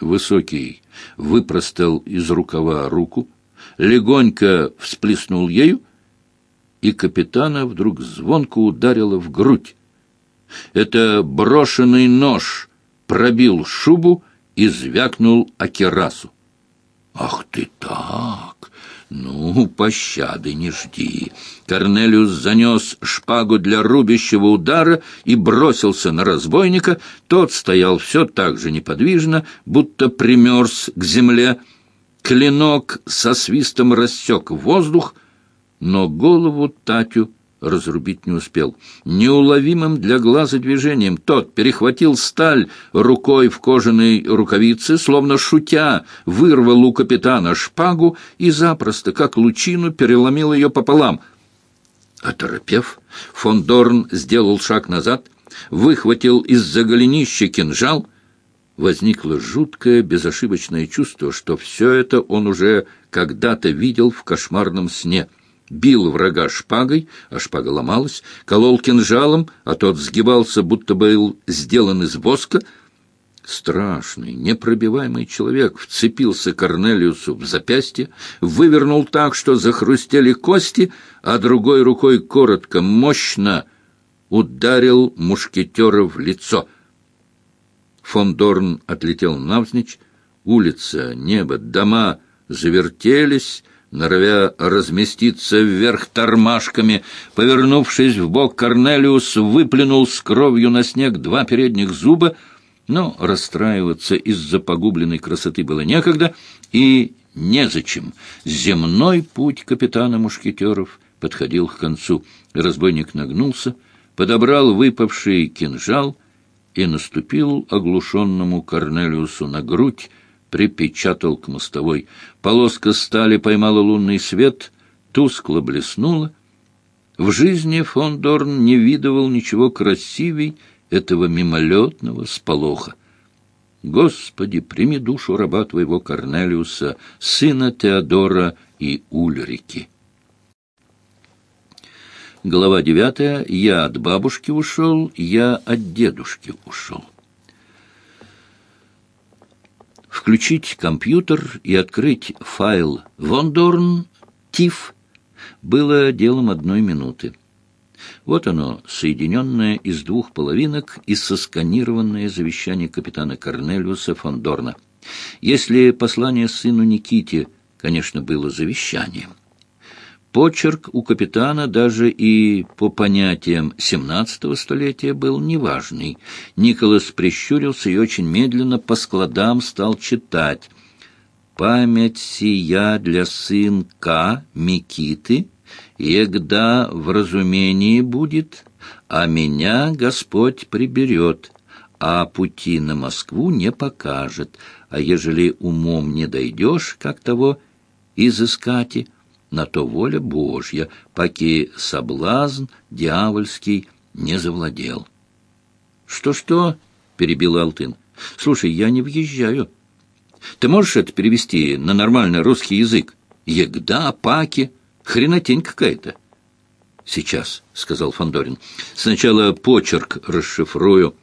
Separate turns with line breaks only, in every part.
Высокий выпростал из рукава руку, легонько всплеснул ею, и капитана вдруг звонко ударило в грудь. Это брошенный нож пробил шубу и звякнул о керасу. «Ах ты так! Ну, пощады не жди!» Корнелиус занес шпагу для рубящего удара и бросился на разбойника. Тот стоял все так же неподвижно, будто примерз к земле. Клинок со свистом рассек воздух, но голову Татю разрубить не успел. Неуловимым для глаза движением тот перехватил сталь рукой в кожаной рукавице, словно шутя, вырвал у капитана шпагу и запросто, как лучину, переломил ее пополам. Оторопев, фон Дорн сделал шаг назад, выхватил из-за голенища кинжал. Возникло жуткое, безошибочное чувство, что все это он уже когда-то видел в кошмарном сне — бил врага шпагой, а шпага ломалась, колол кинжалом, а тот сгибался, будто был сделан из воска. Страшный, непробиваемый человек вцепился Корнелиусу в запястье, вывернул так, что захрустели кости, а другой рукой коротко, мощно ударил мушкетера в лицо. Фон Дорн отлетел навзничь, улица, небо, дома завертелись, норовя разместиться вверх тормашками. Повернувшись в бок, Корнелиус выплюнул с кровью на снег два передних зуба, но расстраиваться из-за погубленной красоты было некогда и незачем. Земной путь капитана Мушкетеров подходил к концу. Разбойник нагнулся, подобрал выпавший кинжал и наступил оглушенному Корнелиусу на грудь, припечатал к мостовой. Полоска стали поймала лунный свет, тускло блеснула. В жизни фон Дорн не видывал ничего красивей этого мимолетного сполоха. Господи, прими душу раба твоего Корнелиуса, сына Теодора и Ульрики. Глава девятая. Я от бабушки ушел, я от дедушки ушел. Включить компьютер и открыть файл «Вондорн ТИФ» было делом одной минуты. Вот оно, соединенное из двух половинок и сосканированное завещание капитана Корнелиуса фон Дорна. Если послание сыну Никите, конечно, было завещанием, Почерк у капитана даже и по понятиям семнадцатого столетия был неважный. Николас прищурился и очень медленно по складам стал читать. «Память сия для сынка Микиты, егда в разумении будет, а меня Господь приберет, а пути на Москву не покажет, а ежели умом не дойдешь, как того изыскати, на то воля Божья, поки соблазн дьявольский не завладел. «Что-что?» — перебил Алтын. «Слушай, я не въезжаю. Ты можешь это перевести на нормальный русский язык? Егда, паки, хренотень какая-то». «Сейчас», — сказал Фандорин. «Сначала почерк расшифрую».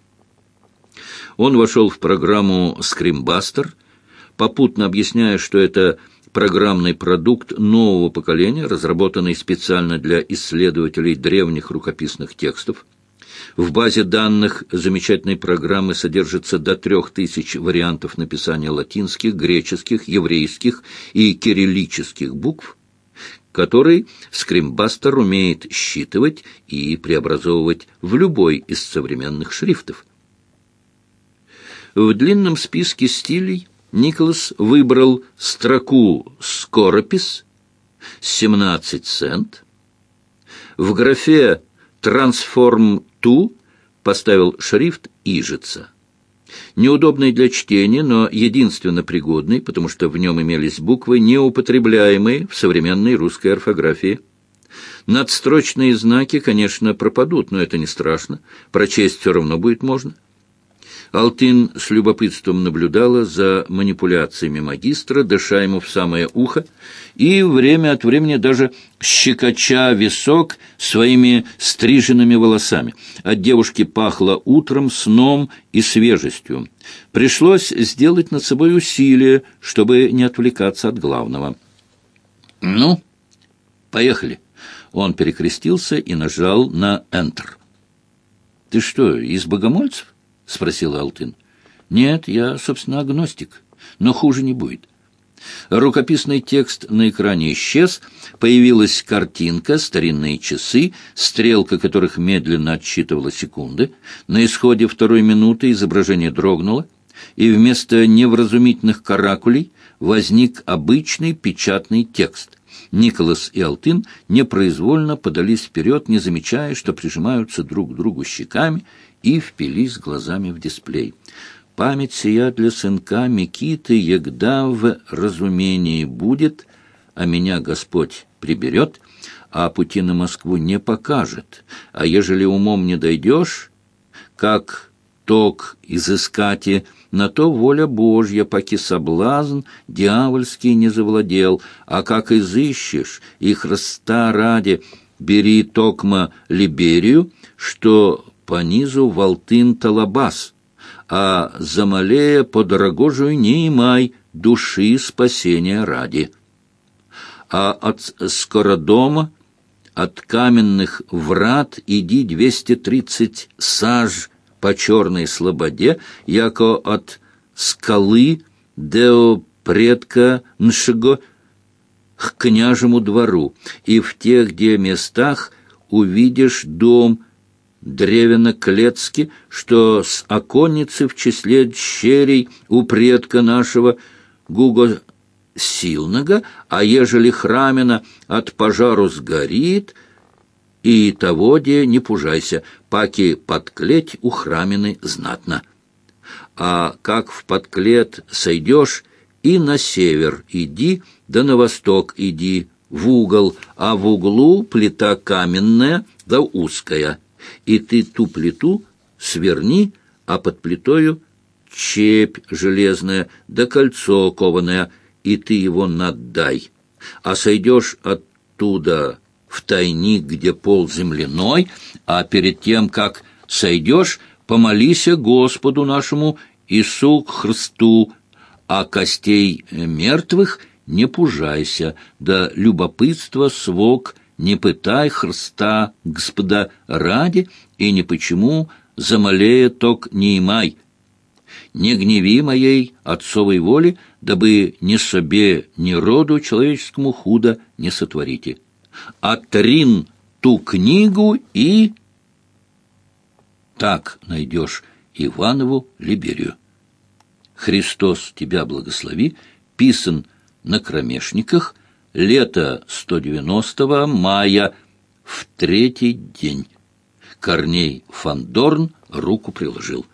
Он вошел в программу «Скримбастер», попутно объясняя, что это программный продукт нового поколения, разработанный специально для исследователей древних рукописных текстов. В базе данных замечательной программы содержится до трех тысяч вариантов написания латинских, греческих, еврейских и кириллических букв, который скримбастер умеет считывать и преобразовывать в любой из современных шрифтов. В длинном списке стилей Николас выбрал строку «Скоропис» 17 цент. В графе «Трансформ ту» поставил шрифт «Ижица». Неудобный для чтения, но единственно пригодный, потому что в нем имелись буквы, неупотребляемые в современной русской орфографии. Надстрочные знаки, конечно, пропадут, но это не страшно. Прочесть все равно будет можно. Алтын с любопытством наблюдала за манипуляциями магистра, дыша ему в самое ухо, и время от времени даже щекоча висок своими стриженными волосами. От девушки пахло утром, сном и свежестью. Пришлось сделать над собой усилие, чтобы не отвлекаться от главного. «Ну, поехали». Он перекрестился и нажал на «Enter». «Ты что, из богомольцев?» — спросил Алтын. «Нет, я, собственно, агностик, но хуже не будет». Рукописный текст на экране исчез, появилась картинка, старинные часы, стрелка которых медленно отсчитывала секунды. На исходе второй минуты изображение дрогнуло, и вместо невразумительных каракулей возник обычный печатный текст. Николас и Алтын непроизвольно подались вперед, не замечая, что прижимаются друг к другу щеками и впились глазами в дисплей. Память сия для сынка Микиты егда в разумении будет, а меня Господь приберет, а пути на Москву не покажет. А ежели умом не дойдешь, как ток изыскати, на то воля Божья, поки соблазн дьявольский не завладел, а как изыщешь и Христа ради, бери токма Либерию, что по низу волтын талабас, а замалея по дорогожую не имай души спасения ради. А от скородома, от каменных врат иди двести тридцать саж по черной слободе, яко от скалы део предка Ншего к княжему двору, и в тех, где местах увидишь дом древено-клецки, что с оконницы в числе щерей у предка нашего Гуго Силнага, а ежели храмина от пожару сгорит, и того де не пужайся, паки подклеть у храмины знатно. А как в подклет сойдешь, и на север иди, да на восток иди, в угол, а в углу плита каменная да узкая — и ты ту плиту сверни, а под плитою чепь железная да кольцо кованое, и ты его надай. А сойдешь оттуда в тайник, где пол земляной, а перед тем, как сойдешь, помолися Господу нашему Иису Христу, а костей мертвых не пужайся, да любопытство свок не пытай Христа, Господа, ради, и ни почему замалея ток не имай. Не гневи моей отцовой воли, дабы ни себе, ни роду человеческому худо не сотворите. Отрин ту книгу и... Так найдешь Иванову Либерию. Христос тебя благослови, писан на кромешниках — лето 190-го, мая, в третий день. Корней Фандорн руку приложил.